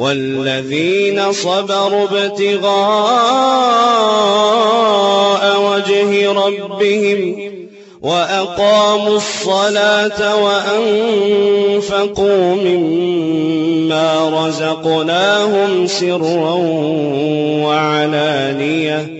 والذين صبروا ابتغاء وجه ربهم وأقاموا الصلاة وأنفقوا مما رزقناهم سرا وعلانية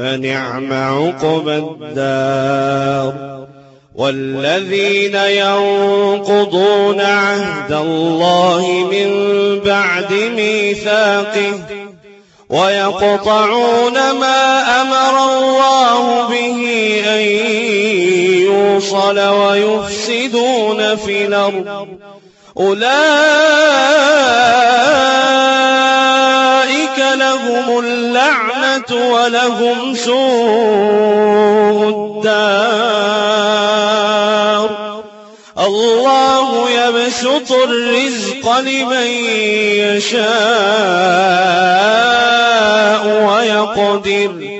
فنعم عقبى الدار. والذين ينقضون عهد الله من بعد ميثاقه ويقطعون ما أمر الله به أن يوصل ويفسدون في الأرض. أولئك لهم اللعنة ولهم سوء الدار. الله يبسط الرزق لمن يشاء ويقدر.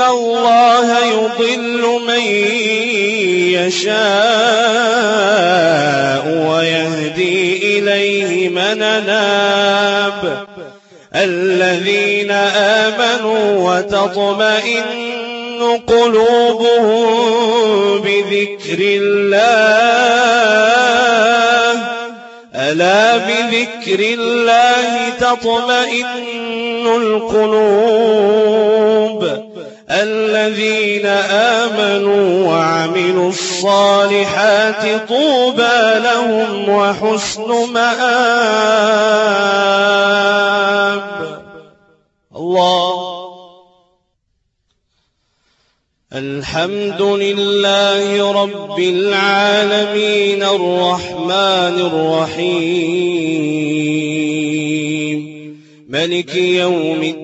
الله يضل من يشاء ويهدي إليه من ناب الذين آمنوا وتطمئن قلوبهم بذكر الله ألا بذكر الله تطمئن القلوب الذين آمنوا وعملوا الصالحات طوبى لهم وحسن مآب. الله. الحمد لله رب العالمين الرحمن الرحيم. ملك يوم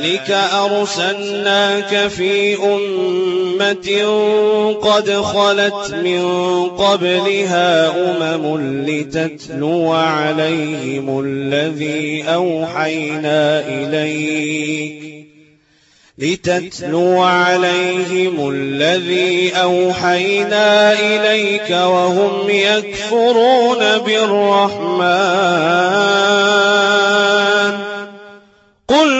كذلك أرسلناك في أمة قد خلت من قبلها أمم لتتلو عليهم الذي أوحينا إليك لتتلو عليهم الذي أوحينا إليك وهم يكفرون بالرحمن قل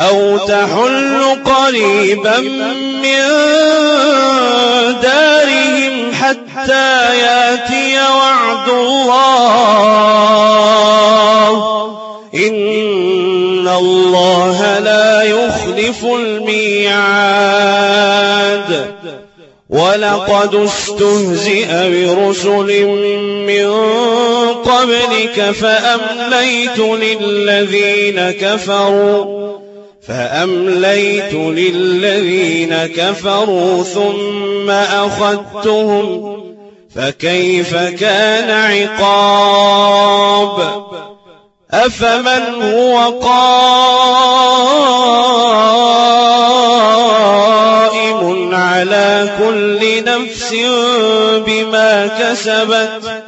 أو تحل قريبا من دارهم حتى يأتي وعد الله. إن الله لا يخلف الميعاد. ولقد استهزئ برسل من قبلك فأمليت للذين كفروا. فأمليت للذين كفروا ثم أخذتهم فكيف كان عقاب؟ أفمن هو قائم على كل نفس بما كسبت؟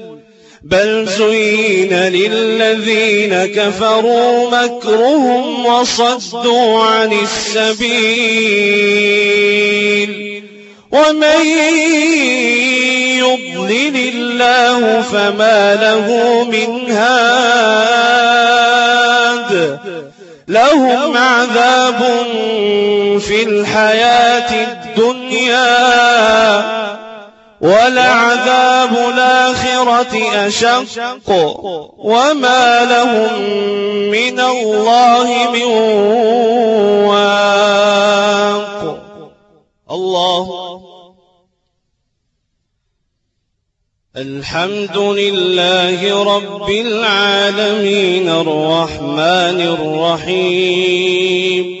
بل زين للذين كفروا مكرهم وصدوا عن السبيل. ومن يضلل الله فما له من هاد. لهم عذاب في الحياة الدنيا. ولعذاب الآخرة أشق. وما لهم من الله من واق. الله. الحمد لله رب العالمين الرحمن الرحيم.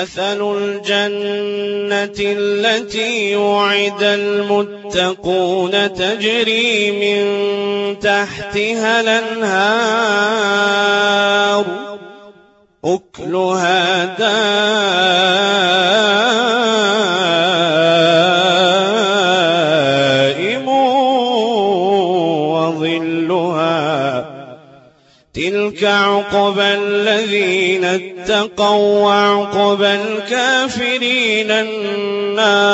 مثل الجنة التي وعد المتقون تجري من تحتها الانهار اكلها دائم تلك عقبى الذين اتقوا وعقبى الكافرين النار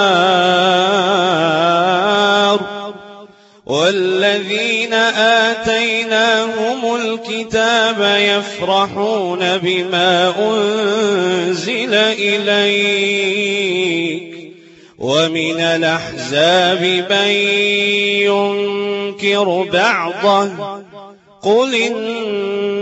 والذين آتيناهم الكتاب يفرحون بما أنزل إليك ومن الأحزاب من ينكر بعضه قل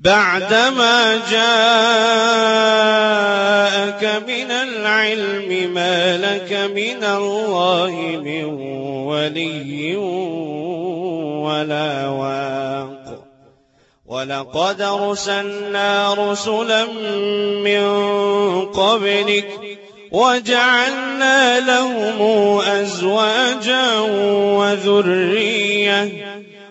بعدما جاءك من العلم ما لك من الله من ولي ولا واق. ولقد أرسلنا رسلا من قبلك وجعلنا لهم أزواجا وذرية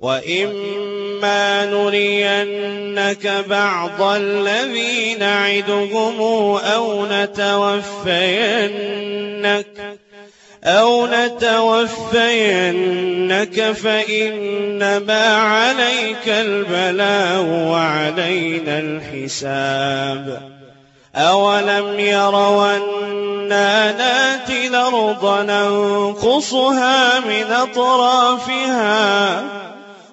واما نرينك بعض الذي نعدهم أو نتوفينك أو نتوفينك فإنما عليك البلاغ وعلينا الحساب أولم يروا أنا ناتي الأرض ننقصها من أطرافها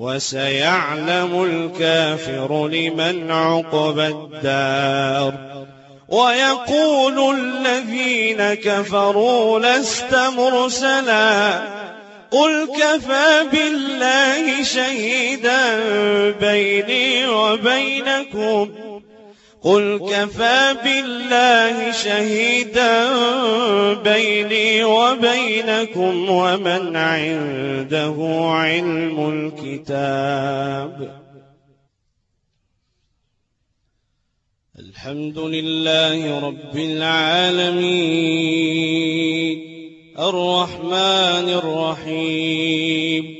وسيعلم الكافر لمن عقبى الدار. ويقول الذين كفروا لست مرسلا. قل كفى بالله شهيدا بيني وبينكم. قل كفى بالله شهيدا بيني وبينكم ومن عنده علم الكتاب الحمد لله رب العالمين الرحمن الرحيم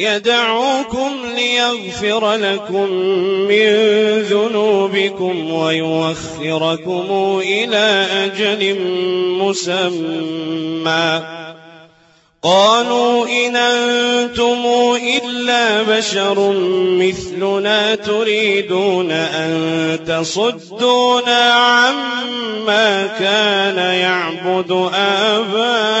يدعوكم ليغفر لكم من ذنوبكم ويوخركم إلى أجل مسمى. قالوا إن أنتم إلا بشر مثلنا تريدون أن تصدونا عما كان يعبد آباؤنا.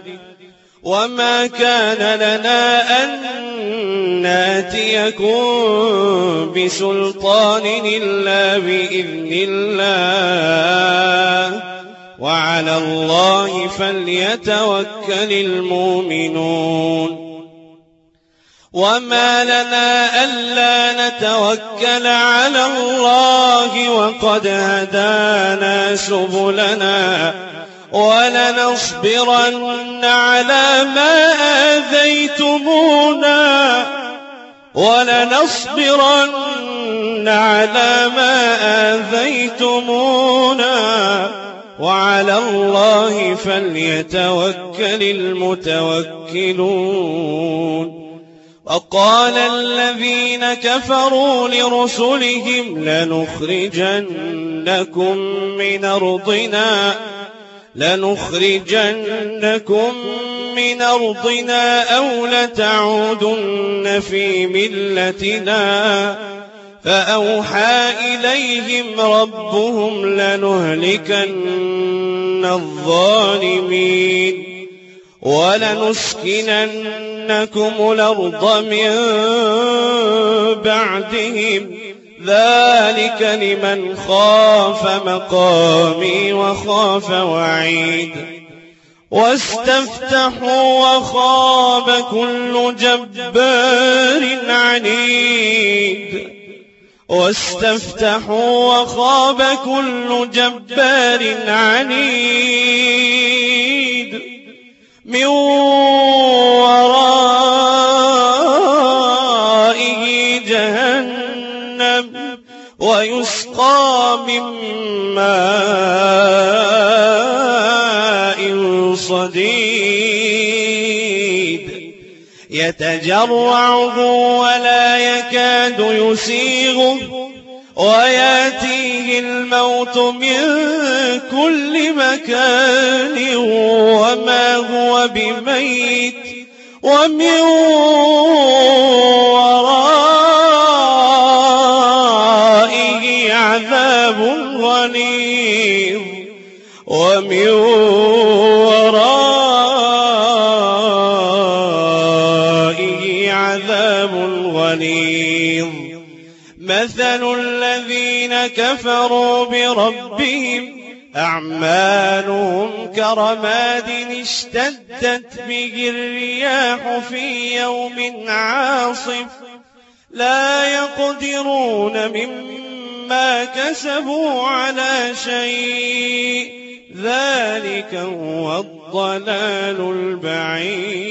وما كان لنا أن ناتيكم بسلطان إلا بإذن الله وعلى الله فليتوكل المؤمنون وما لنا ألا نتوكل على الله وقد هدانا سبلنا ولنصبرن على ما آذيتمونا ولنصبرن على ما آذيتمونا وعلى الله فليتوكل المتوكلون وقال الذين كفروا لرسلهم لنخرجنكم من أرضنا لنخرجنكم من أرضنا أو لتعودن في ملتنا. فأوحى إليهم ربهم لنهلكن الظالمين. ولنسكننكم الأرض من بعدهم. ذلك لمن خاف مقامي وخاف وعيد واستفتحوا وخاب كل جبار عنيد واستفتحوا وخاب كل جبار عنيد يتجرعه ولا يكاد يسيغه. ويأتيه الموت من كل مكان وما هو بميت ومن ورائه عذاب غليظ. ومن مثل الذين كفروا بربهم أعمالهم كرماد اشتدت به الرياح في يوم عاصف لا يقدرون مما كسبوا على شيء ذلك هو الضلال البعيد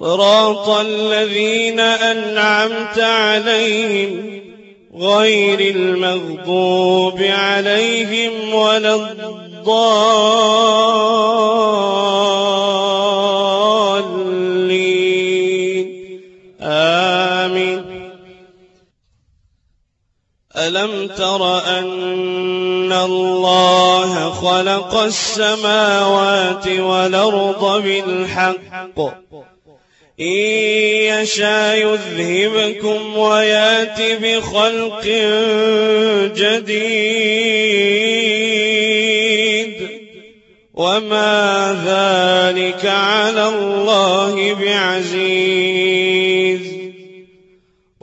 صراط الذين أنعمت عليهم غير المغضوب عليهم ولا الضالين. آمين. ألم تر أن الله خلق السماوات والأرض بالحق؟ إن يشاء يذهبكم ويأت بخلق جديد. وما ذلك على الله بعزيز.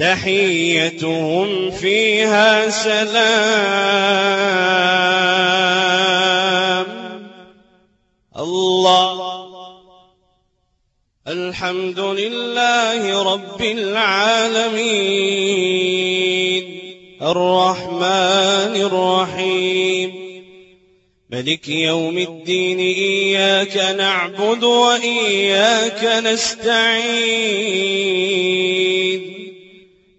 تحيتهم فيها سلام. الله. الحمد لله رب العالمين. الرحمن الرحيم. ملك يوم الدين إياك نعبد وإياك نستعين.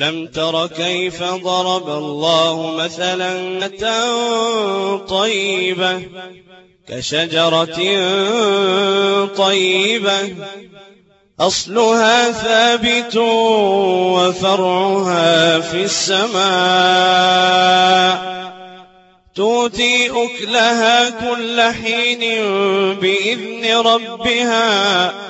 ألم تر كيف ضرب الله مثلا طيبة كشجرة طيبة أصلها ثابت وفرعها في السماء تؤتي أكلها كل حين بإذن ربها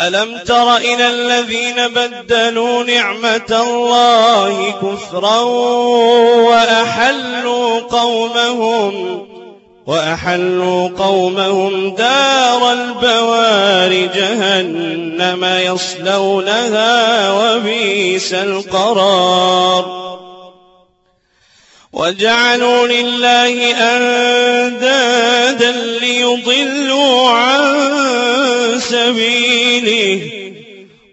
ألم تر إلى الذين بدلوا نعمة الله كفرا وأحلوا قومهم وأحلوا قومهم دار البوار جهنم يصلونها وبئس القرار وجعلوا لله أندادا ليضلوا عن سبيله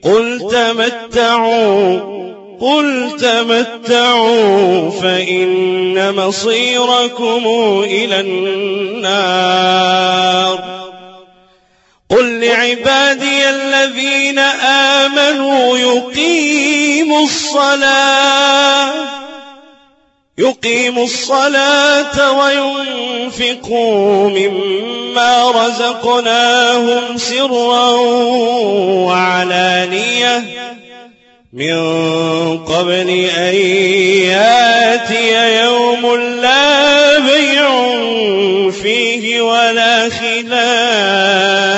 قل تمتعوا قل تمتعوا فإن مصيركم إلى النار. قل لعبادي الذين آمنوا يقيموا الصلاة. يقيموا الصلاة وينفقوا مما رزقناهم سرا وعلانية. من قبل أن يأتي يوم لا بيع فيه ولا خلال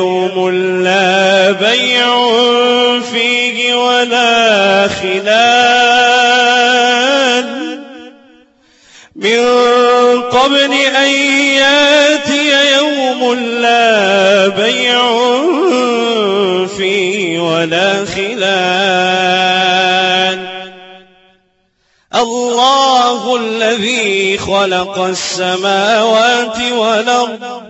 يوم لا بيع فيه ولا خلال. من قبل أن يأتي يوم لا بيع فيه ولا خلال. الله الذي خلق السماوات والأرض.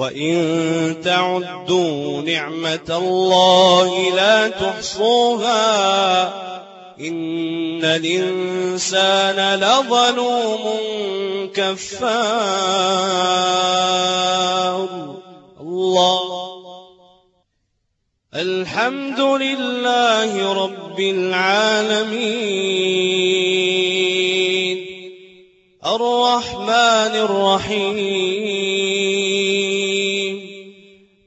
وإن تعدوا نعمة الله لا تحصوها إن الإنسان لظلوم كفار. الله. الحمد لله رب العالمين. الرحمن الرحيم.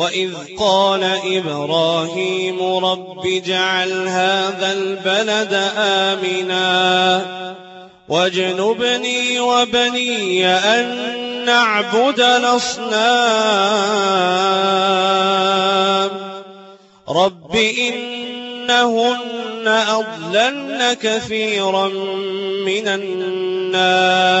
وإذ قال إبراهيم رب اجعل هذا البلد آمنا واجنبني وبني أن نعبد الأصنام رب إنهن أضللن كثيرا من الناس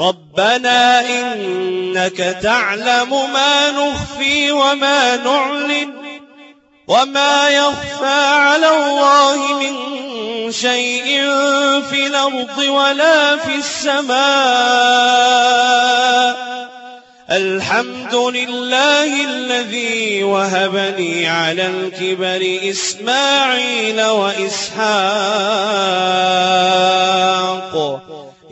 ربنا إنك تعلم ما نخفي وما نعلن وما يخفى على الله من شيء في الأرض ولا في السماء. الحمد لله الذي وهبني على الكبر إسماعيل وإسحاق.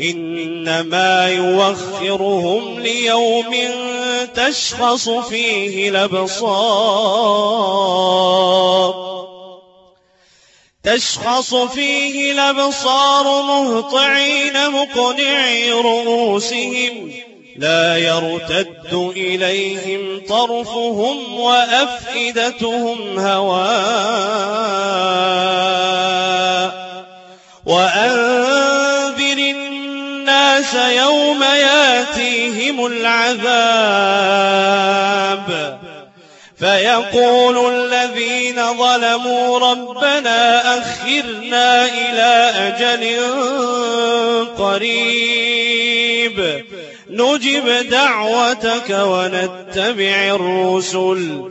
إنما يوخرهم ليوم تشخص فيه الأبصار. تشخص فيه الأبصار مهطعين مقنعي رؤوسهم. لا يرتد إليهم طرفهم وأفئدتهم هواء. وأنذر الناس يوم ياتيهم العذاب. فيقول الذين ظلموا ربنا أخرنا إلى أجل قريب. نجب دعوتك ونتبع الرسل.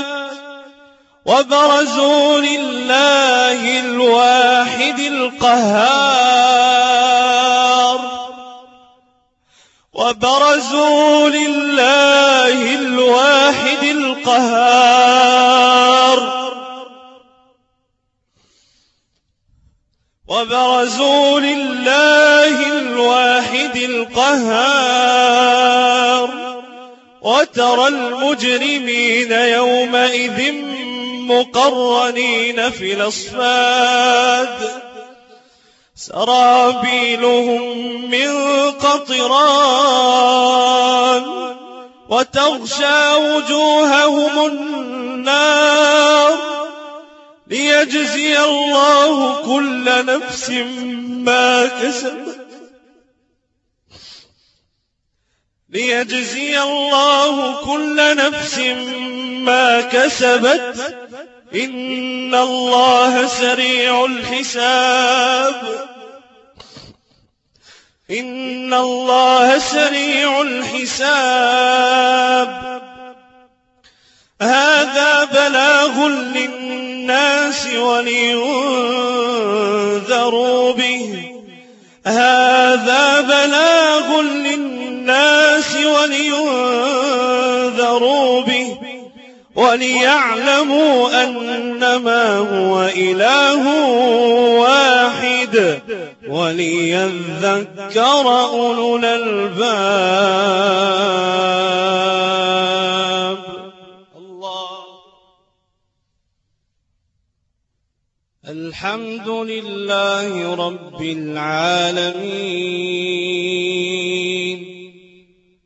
وبرزوا لله الواحد القهار. وبرزوا لله الواحد القهار. وبرزوا لله الواحد القهار. وترى المجرمين يومئذ مقرنين في الأصفاد. سرابيلهم من قطران وتغشى وجوههم النار. ليجزي الله كل نفس ما كسبت. ليجزي الله كل نفس ما كسبت. إن الله سريع الحساب. إن الله سريع الحساب. هذا بلاغ للناس ولينذروا به. هذا بلاغ للناس ولينذروا به وليعلموا أنما هو إله واحد وليذكر أولو الألباب. الله الحمد لله رب العالمين.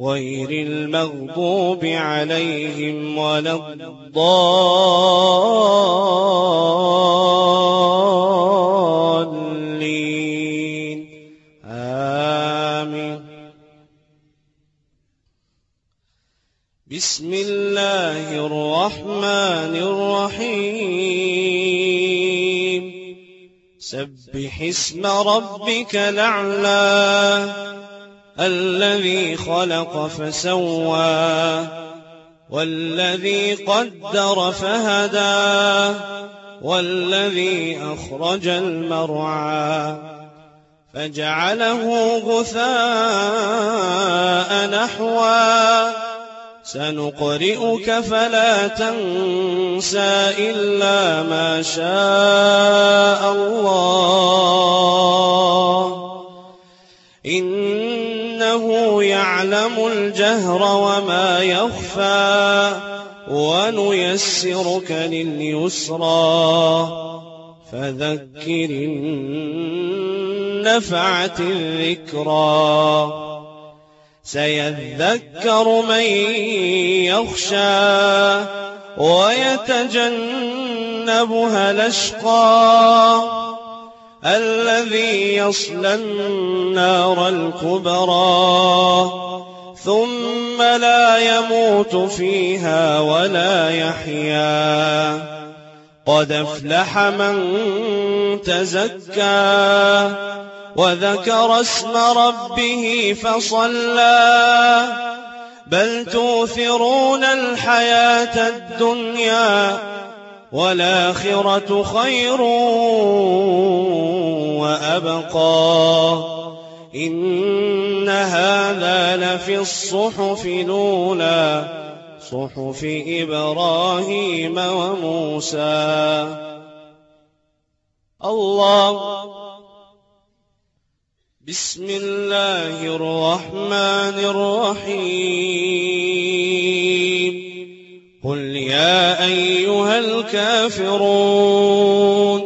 غير المغضوب عليهم ولا الضالين. آمين. بسم الله الرحمن الرحيم. سبح اسم ربك الأعلى. الذي خلق فسوى والذي قدر فهدى والذي أخرج المرعى. فجعله غثاء نحوا سنقرئك فلا تنسى إلا ما شاء الله. يعلم الجهر وما يخفى ونيسرك لليسرى فذكر النفعة الذكرى سيذكر من يخشى ويتجنبها الأشقى الذي يصلى النار الكبرى ثم لا يموت فيها ولا يحيا. قد أفلح من تزكى وذكر اسم ربه فصلى. بل توثرون الحياة الدنيا والآخرة خير. وأبقى. إن هذا لفي الصحف الأولى صحف إبراهيم وموسى. الله. بسم الله الرحمن الرحيم. قل يا أيها الكافرون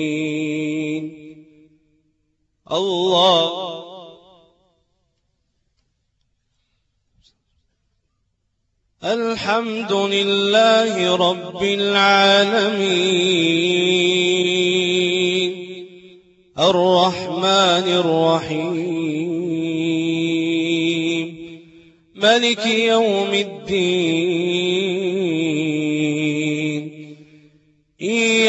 الله. الحمد لله رب العالمين. الرحمن الرحيم. ملك يوم الدين.